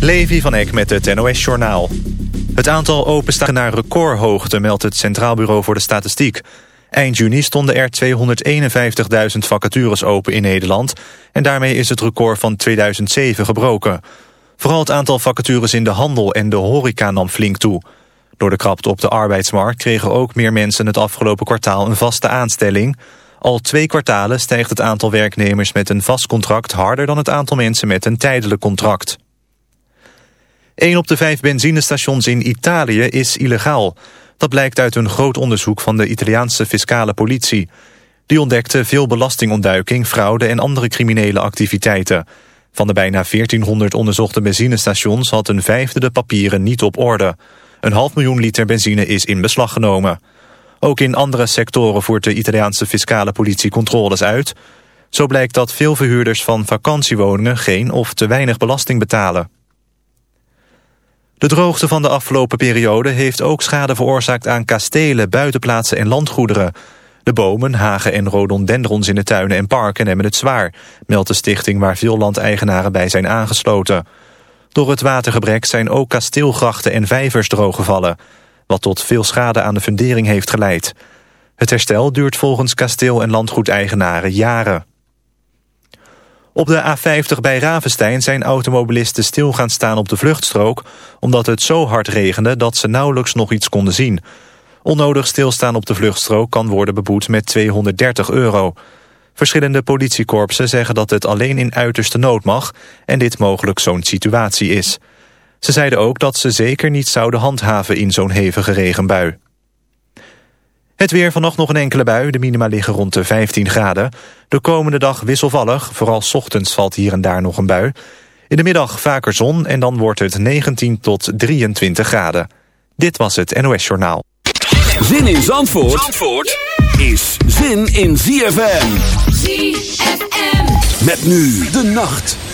Levi van Eck met het NOS-journaal. Het aantal openstaken naar recordhoogte meldt het Centraal Bureau voor de Statistiek. Eind juni stonden er 251.000 vacatures open in Nederland... en daarmee is het record van 2007 gebroken. Vooral het aantal vacatures in de handel en de horeca nam flink toe. Door de krapte op de arbeidsmarkt kregen ook meer mensen het afgelopen kwartaal een vaste aanstelling... Al twee kwartalen stijgt het aantal werknemers met een vast contract harder dan het aantal mensen met een tijdelijk contract. Een op de vijf benzinestations in Italië is illegaal. Dat blijkt uit een groot onderzoek van de Italiaanse fiscale politie. Die ontdekte veel belastingontduiking, fraude en andere criminele activiteiten. Van de bijna 1400 onderzochte benzinestations had een vijfde de papieren niet op orde. Een half miljoen liter benzine is in beslag genomen. Ook in andere sectoren voert de Italiaanse fiscale politie controles uit. Zo blijkt dat veel verhuurders van vakantiewoningen geen of te weinig belasting betalen. De droogte van de afgelopen periode heeft ook schade veroorzaakt aan kastelen, buitenplaatsen en landgoederen. De bomen, hagen en rhododendrons in de tuinen en parken hebben het zwaar, meldt de stichting waar veel landeigenaren bij zijn aangesloten. Door het watergebrek zijn ook kasteelgrachten en vijvers drooggevallen wat tot veel schade aan de fundering heeft geleid. Het herstel duurt volgens kasteel- en landgoedeigenaren jaren. Op de A50 bij Ravenstein zijn automobilisten stil gaan staan op de vluchtstrook... omdat het zo hard regende dat ze nauwelijks nog iets konden zien. Onnodig stilstaan op de vluchtstrook kan worden beboet met 230 euro. Verschillende politiekorpsen zeggen dat het alleen in uiterste nood mag... en dit mogelijk zo'n situatie is... Ze zeiden ook dat ze zeker niet zouden handhaven in zo'n hevige regenbui. Het weer vannacht nog een enkele bui. De minima liggen rond de 15 graden. De komende dag wisselvallig. Vooral ochtends valt hier en daar nog een bui. In de middag vaker zon en dan wordt het 19 tot 23 graden. Dit was het NOS Journaal. Zin in Zandvoort, Zandvoort is zin in ZFM. ZFM. Met nu de nacht.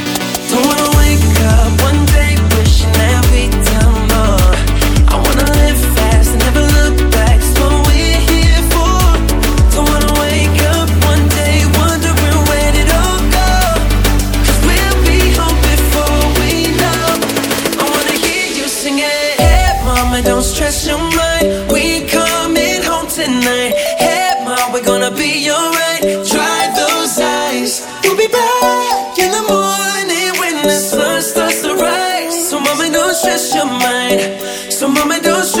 mine. So mama, don't.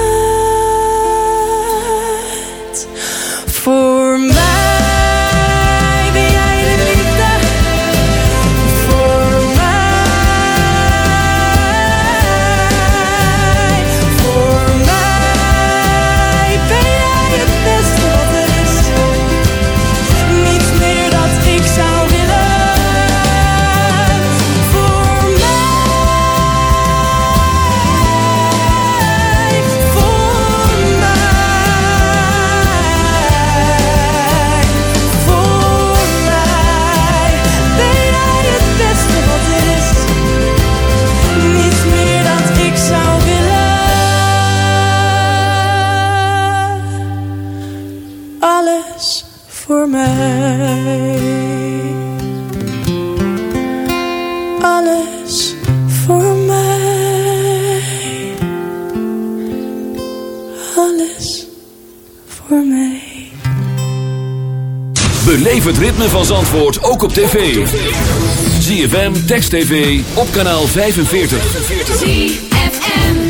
ritme van Zandvoort ook op tv. ZFM, Text TV, op kanaal 45. ZFM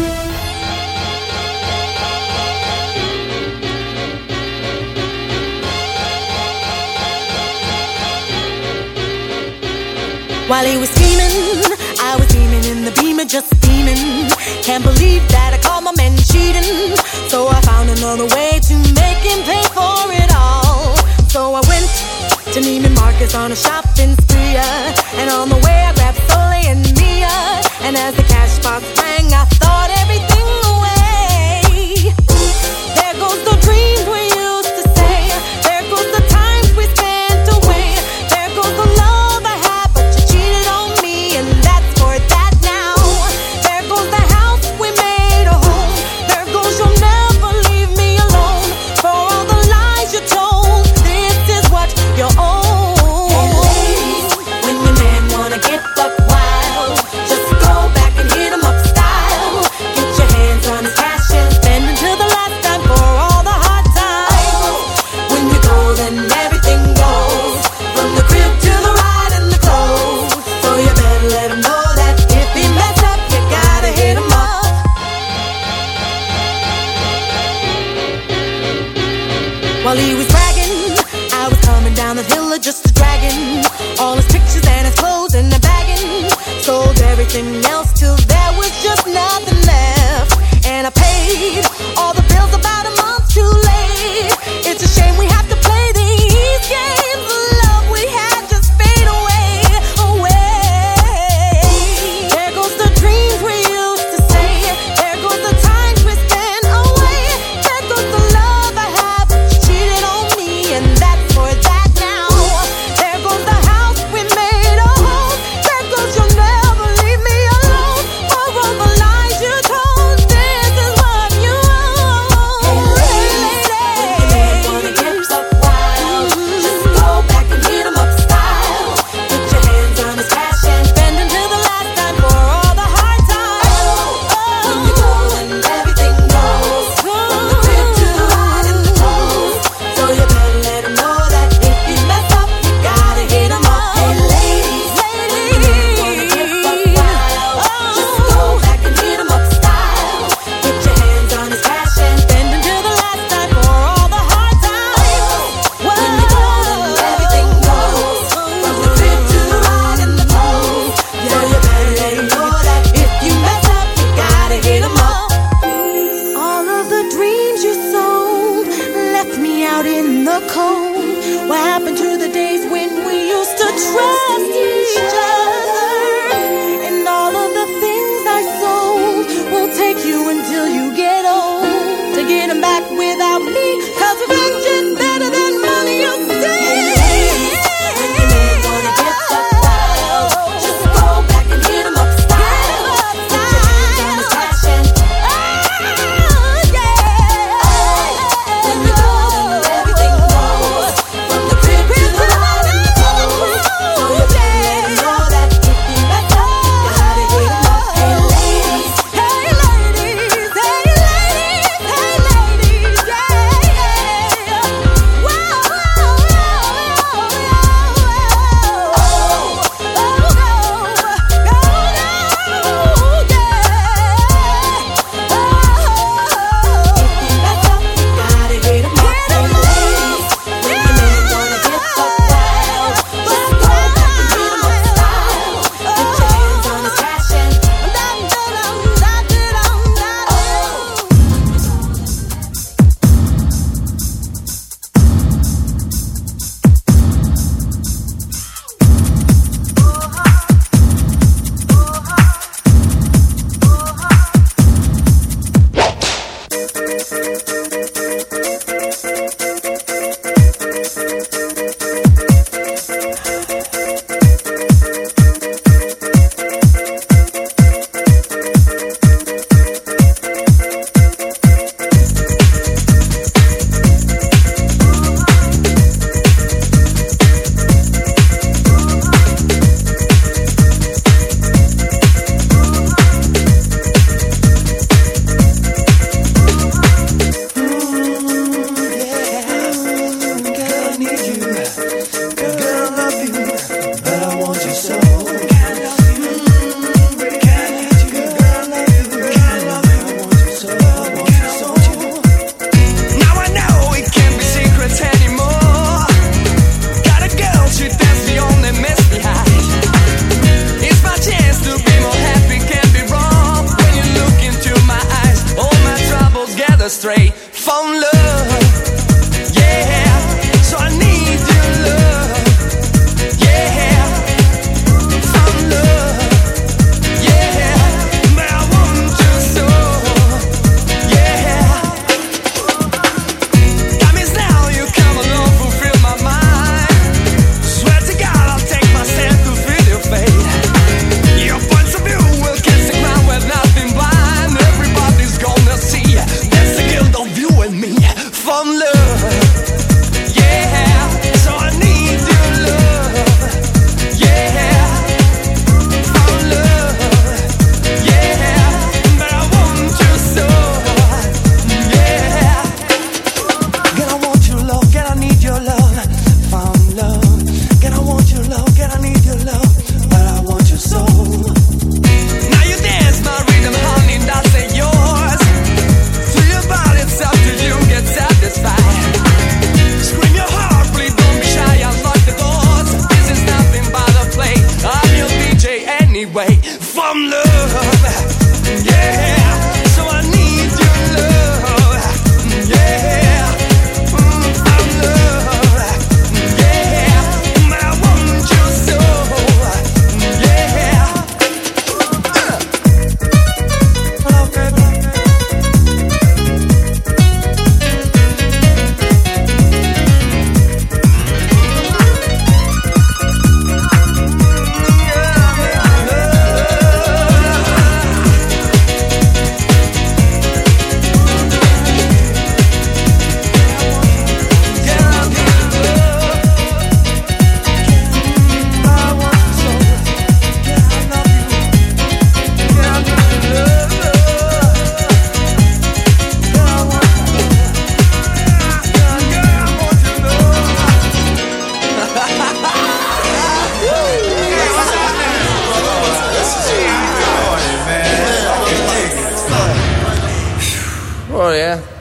While he was steaming, I was steaming in the beamer, just steaming. Can't believe that I called my man cheating. So I found another way to make him pay for it all. So I went to and Marcus on a shopping spree. Uh, and on the way, I grabbed Sully and Mia. And as the cash box rang, I thought everything. Oh yeah. Yeah.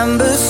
December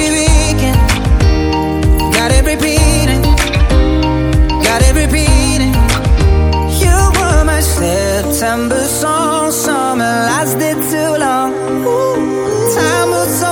September song, summer lasted too long. Time moves so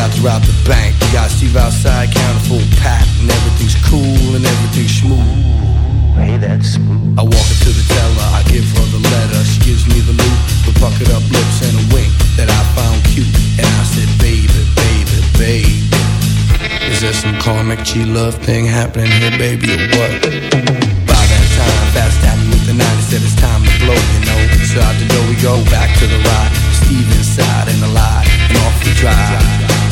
out rob the bank. We got Steve outside, counter full pack, and everything's cool and everything's smooth. Hey, that's smooth. I walk into the teller, I give her the letter. She gives me the loot, the puckered up lips and a wink that I found cute. And I said, baby, baby, baby. Is there some karmic G love thing happening here, baby, or what? By that time, Fast tapped me with the 90, said it's time to blow, you know. So out the door we go, back to the ride. Steve inside and alive, and off we drive.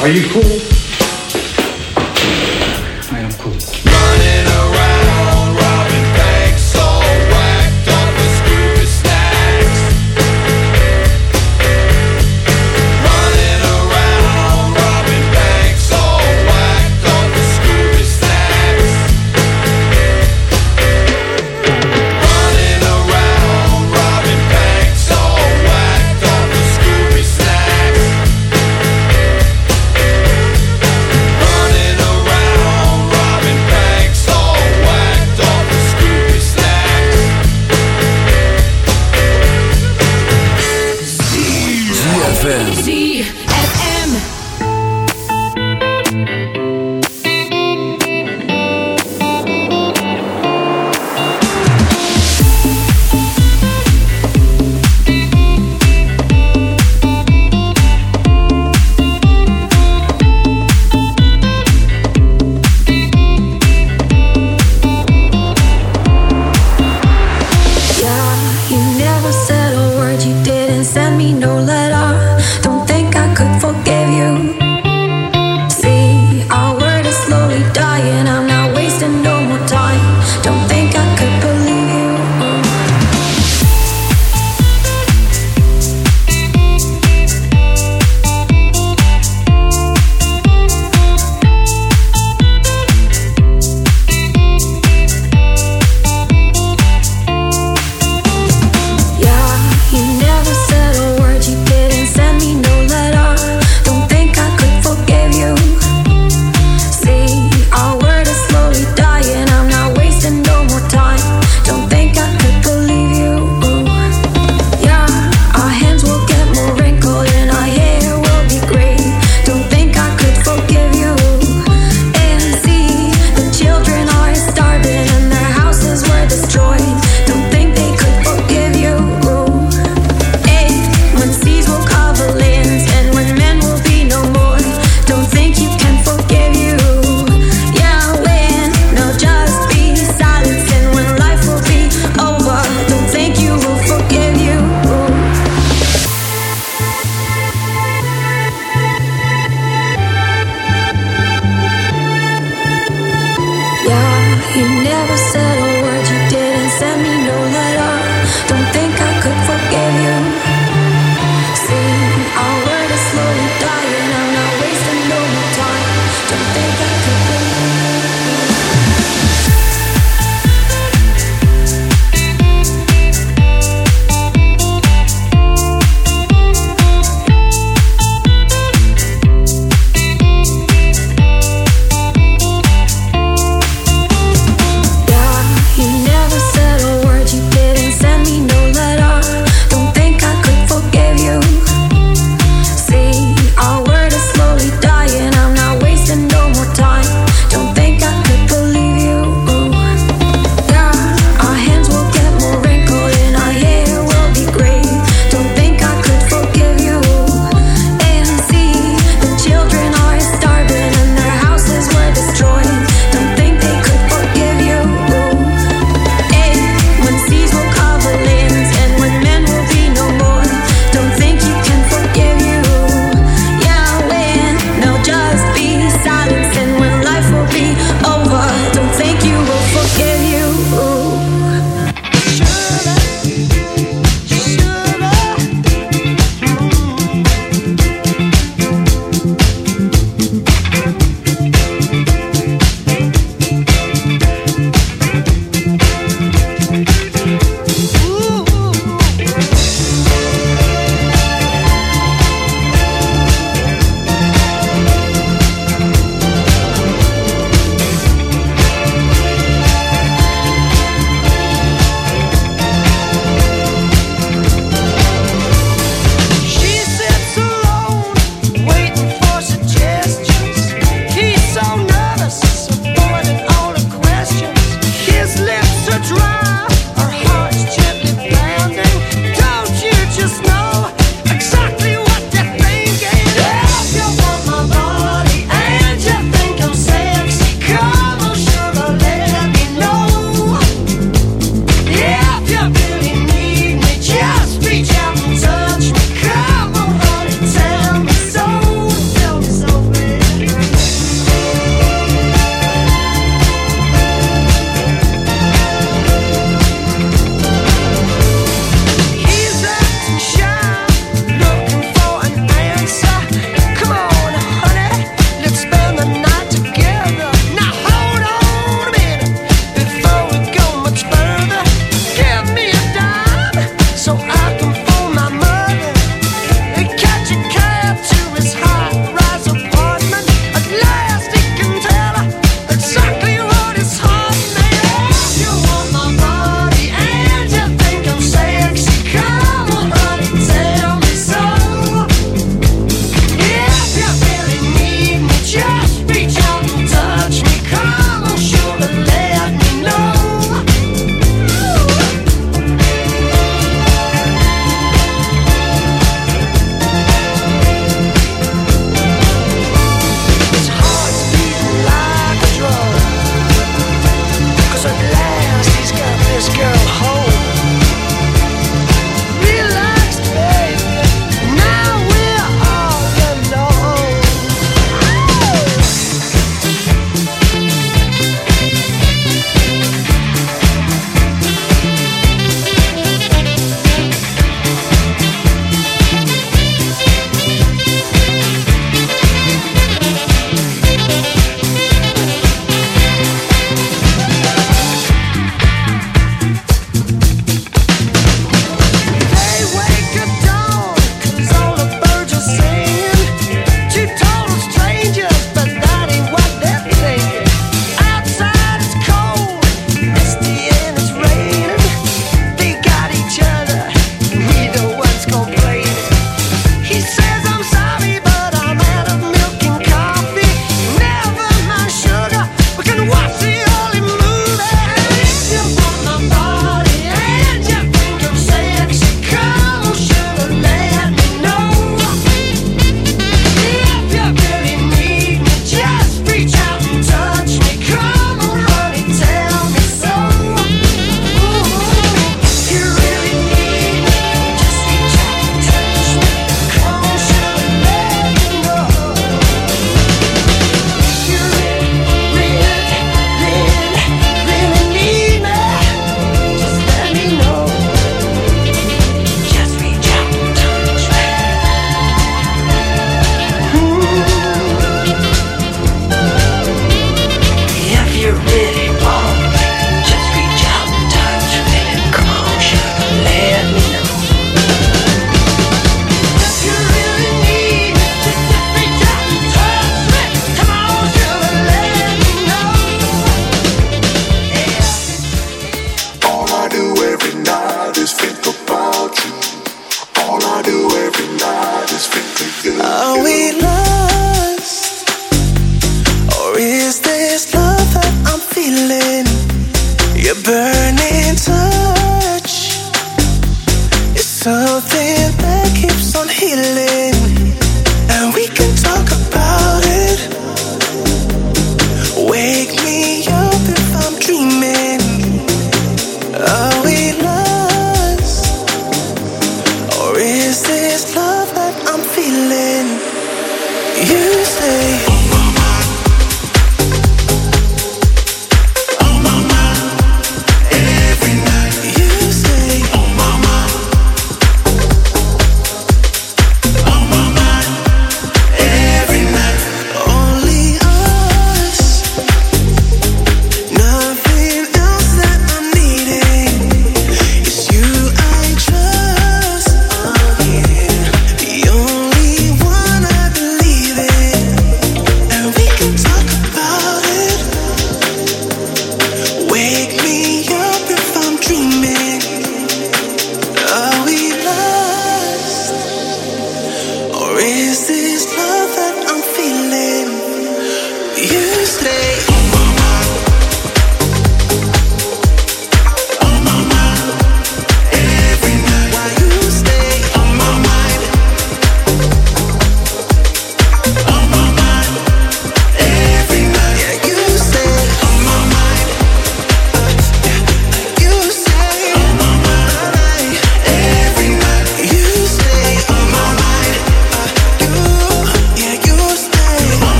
Are you cool?